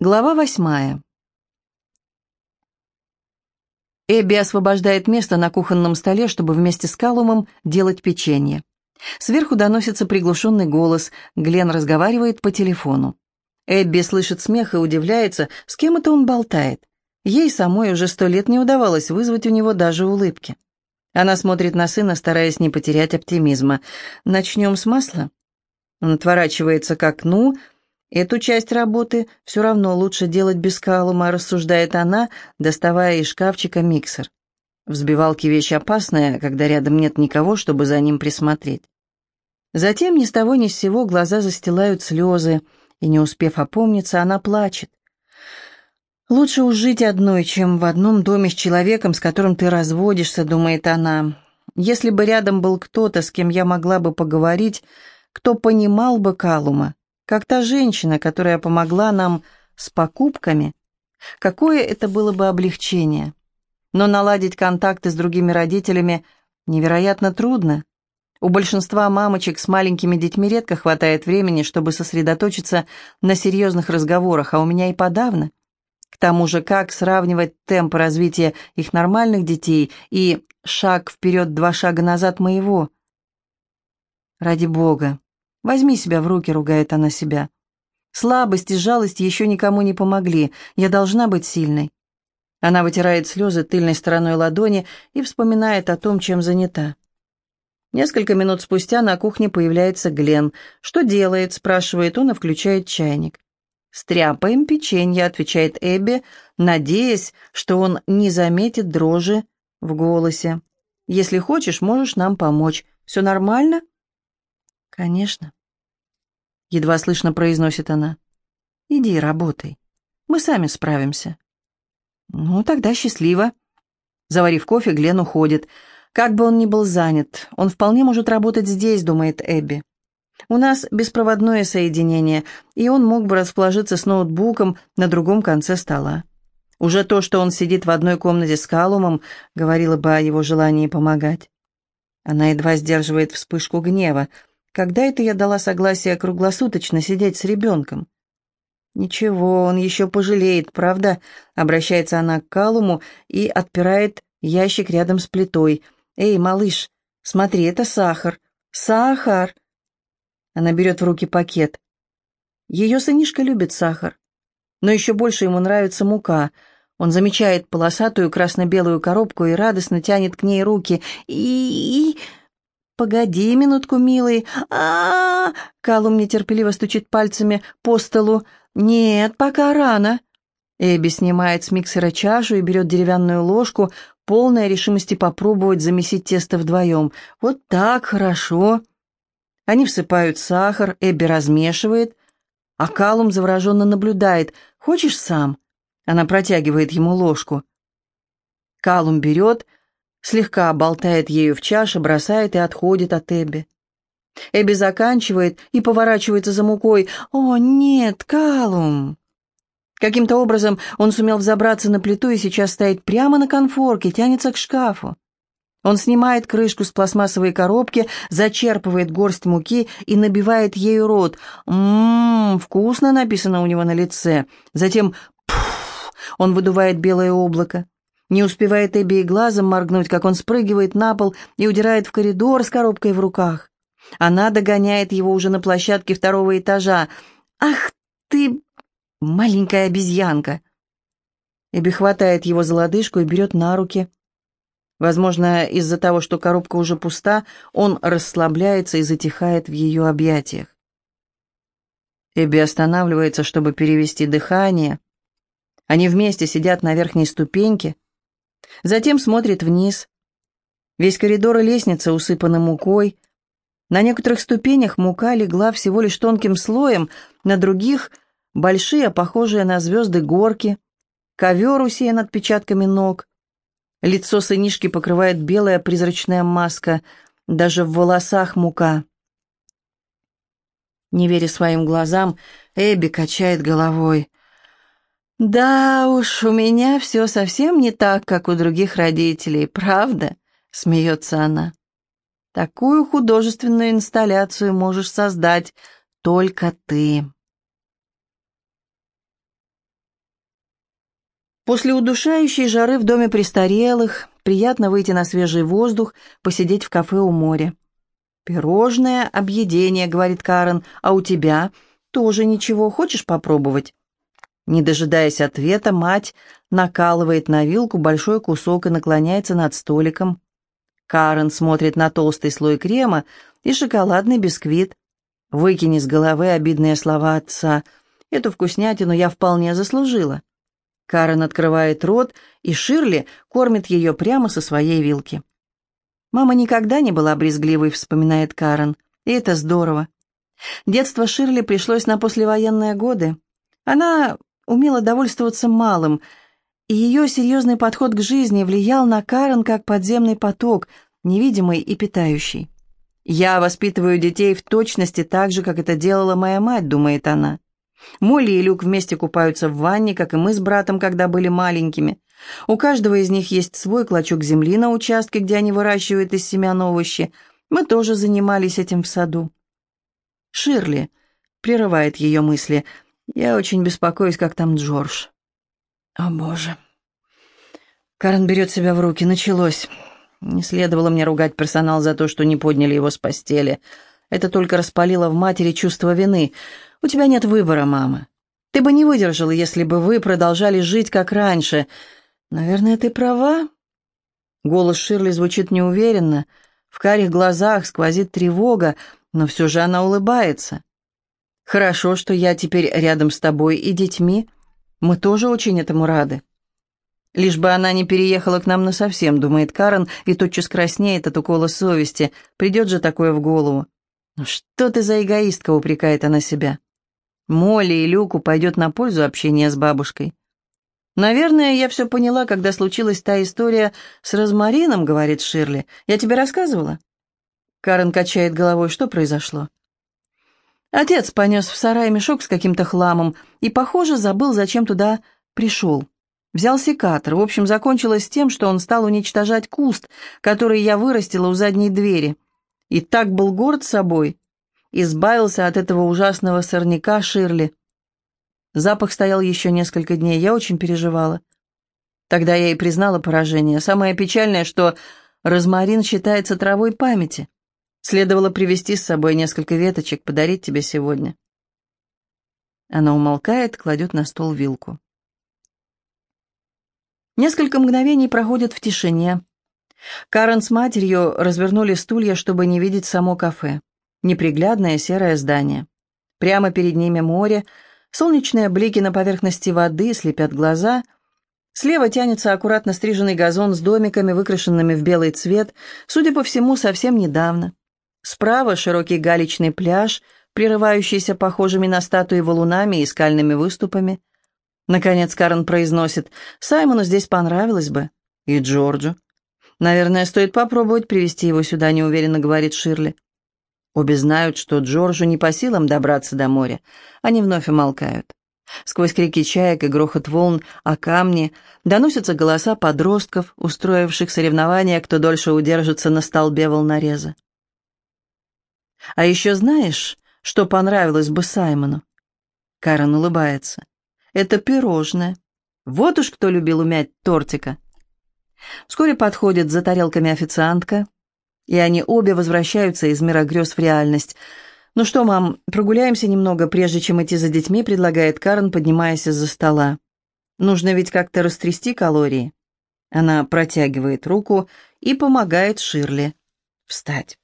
Глава восьмая. Эбби освобождает место на кухонном столе, чтобы вместе с Калумом делать печенье. Сверху доносится приглушенный голос, Глен разговаривает по телефону. Эбби слышит смех и удивляется, с кем это он болтает. Ей самой уже сто лет не удавалось вызвать у него даже улыбки. Она смотрит на сына, стараясь не потерять оптимизма. «Начнем с масла?» Он отворачивается к окну, Эту часть работы все равно лучше делать без калума, рассуждает она, доставая из шкафчика миксер. Взбивалки вещь опасная, когда рядом нет никого, чтобы за ним присмотреть. Затем ни с того ни с сего глаза застилают слезы, и, не успев опомниться, она плачет. «Лучше уж жить одной, чем в одном доме с человеком, с которым ты разводишься», — думает она. «Если бы рядом был кто-то, с кем я могла бы поговорить, кто понимал бы Калума, как та женщина, которая помогла нам с покупками. Какое это было бы облегчение. Но наладить контакты с другими родителями невероятно трудно. У большинства мамочек с маленькими детьми редко хватает времени, чтобы сосредоточиться на серьезных разговорах, а у меня и подавно. К тому же, как сравнивать темп развития их нормальных детей и шаг вперед, два шага назад моего? Ради бога, «Возьми себя в руки», — ругает она себя. «Слабость и жалость еще никому не помогли. Я должна быть сильной». Она вытирает слезы тыльной стороной ладони и вспоминает о том, чем занята. Несколько минут спустя на кухне появляется Глен. «Что делает?» — спрашивает он и включает чайник. «Стряпаем печенье», — отвечает Эбби, надеясь, что он не заметит дрожи в голосе. «Если хочешь, можешь нам помочь. Все нормально?» «Конечно». Едва слышно произносит она. «Иди, работай. Мы сами справимся». «Ну, тогда счастливо». Заварив кофе, Глен уходит. Как бы он ни был занят, он вполне может работать здесь, думает Эбби. У нас беспроводное соединение, и он мог бы расположиться с ноутбуком на другом конце стола. Уже то, что он сидит в одной комнате с Калумом, говорило бы о его желании помогать. Она едва сдерживает вспышку гнева. Когда это я дала согласие круглосуточно сидеть с ребенком? Ничего, он еще пожалеет, правда? Обращается она к Калуму и отпирает ящик рядом с плитой. Эй, малыш, смотри, это сахар. Сахар! Она берет в руки пакет. Ее сынишка любит сахар. Но еще больше ему нравится мука. Он замечает полосатую красно-белую коробку и радостно тянет к ней руки. И... «Погоди минутку, милый!» а, -а, -а Калум нетерпеливо стучит пальцами по столу. «Нет, пока рано!» Эбби снимает с миксера чашу и берет деревянную ложку, полная решимости попробовать замесить тесто вдвоем. «Вот так, хорошо!» Они всыпают сахар, Эбби размешивает, а Калум завороженно наблюдает. «Хочешь сам?» Она протягивает ему ложку. Калум берет, слегка болтает ею в чаше, бросает и отходит от Эбби. Эбби заканчивает и поворачивается за мукой. «О, нет, Калум!» Каким-то образом он сумел взобраться на плиту и сейчас стоит прямо на конфорке, тянется к шкафу. Он снимает крышку с пластмассовой коробки, зачерпывает горсть муки и набивает ею рот. «Ммм, вкусно» написано у него на лице. Затем «пф» он выдувает белое облако. Не успевает Эбби и глазом моргнуть, как он спрыгивает на пол и удирает в коридор с коробкой в руках. Она догоняет его уже на площадке второго этажа. «Ах ты, маленькая обезьянка!» Эбби хватает его за лодыжку и берет на руки. Возможно, из-за того, что коробка уже пуста, он расслабляется и затихает в ее объятиях. Эбби останавливается, чтобы перевести дыхание. Они вместе сидят на верхней ступеньке. Затем смотрит вниз. Весь коридор и лестница усыпаны мукой. На некоторых ступенях мука легла всего лишь тонким слоем, на других — большие, похожие на звезды горки. Ковер усеян отпечатками ног. Лицо сынишки покрывает белая призрачная маска, даже в волосах мука. Не веря своим глазам, Эбби качает головой. «Да уж, у меня все совсем не так, как у других родителей, правда?» — смеется она. «Такую художественную инсталляцию можешь создать только ты». После удушающей жары в доме престарелых приятно выйти на свежий воздух, посидеть в кафе у моря. «Пирожное, объедение», — говорит Карен, — «а у тебя тоже ничего, хочешь попробовать?» Не дожидаясь ответа, мать накалывает на вилку большой кусок и наклоняется над столиком. Карен смотрит на толстый слой крема и шоколадный бисквит. Выкини с головы обидные слова отца. Эту вкуснятину я вполне заслужила. Карен открывает рот, и Ширли кормит ее прямо со своей вилки. «Мама никогда не была брезгливой», — вспоминает Карен. «И это здорово. Детство Ширли пришлось на послевоенные годы. Она умела довольствоваться малым, и ее серьезный подход к жизни влиял на Карен как подземный поток, невидимый и питающий. «Я воспитываю детей в точности так же, как это делала моя мать», — думает она. Молли и Люк вместе купаются в ванне, как и мы с братом, когда были маленькими. У каждого из них есть свой клочок земли на участке, где они выращивают из семян овощи. Мы тоже занимались этим в саду. «Ширли», — прерывает ее мысли, — «я очень беспокоюсь, как там Джордж». «О, Боже». Карен берет себя в руки. Началось. Не следовало мне ругать персонал за то, что не подняли его с постели. Это только распалило в матери чувство вины — у тебя нет выбора, мама. Ты бы не выдержала, если бы вы продолжали жить, как раньше. Наверное, ты права?» Голос Ширли звучит неуверенно. В карих глазах сквозит тревога, но все же она улыбается. «Хорошо, что я теперь рядом с тобой и детьми. Мы тоже очень этому рады». «Лишь бы она не переехала к нам насовсем», — думает Карен, и тотчас краснеет от укола совести. Придет же такое в голову. «Ну что ты за эгоистка?» — упрекает она себя. Молли и Люку пойдет на пользу общения с бабушкой. «Наверное, я все поняла, когда случилась та история с розмарином», — говорит Ширли. «Я тебе рассказывала?» Карен качает головой. «Что произошло?» Отец понес в сарай мешок с каким-то хламом и, похоже, забыл, зачем туда пришел. Взял секатор. В общем, закончилось тем, что он стал уничтожать куст, который я вырастила у задней двери. И так был горд собой, избавился от этого ужасного сорняка Ширли. Запах стоял еще несколько дней, я очень переживала. Тогда я и признала поражение. Самое печальное, что розмарин считается травой памяти. Следовало привезти с собой несколько веточек, подарить тебе сегодня. Она умолкает, кладет на стол вилку. Несколько мгновений проходят в тишине. Карен с матерью развернули стулья, чтобы не видеть само кафе неприглядное серое здание. Прямо перед ними море, солнечные блики на поверхности воды слепят глаза. Слева тянется аккуратно стриженный газон с домиками, выкрашенными в белый цвет, судя по всему, совсем недавно. Справа широкий галечный пляж, прерывающийся похожими на статуи валунами и скальными выступами. Наконец Карен произносит, «Саймону здесь понравилось бы. И Джорджу». «Наверное, стоит попробовать привести его сюда», — неуверенно говорит Ширли. Обе знают, что Джорджу не по силам добраться до моря. Они вновь умолкают. Сквозь крики чаек и грохот волн о камни доносятся голоса подростков, устроивших соревнования, кто дольше удержится на столбе волнореза. «А еще знаешь, что понравилось бы Саймону?» Карен улыбается. «Это пирожное. Вот уж кто любил умять тортика». Вскоре подходит за тарелками официантка, и они обе возвращаются из мира грез в реальность. «Ну что, мам, прогуляемся немного, прежде чем идти за детьми», предлагает Карен, поднимаясь из-за стола. «Нужно ведь как-то растрясти калории». Она протягивает руку и помогает Ширли встать.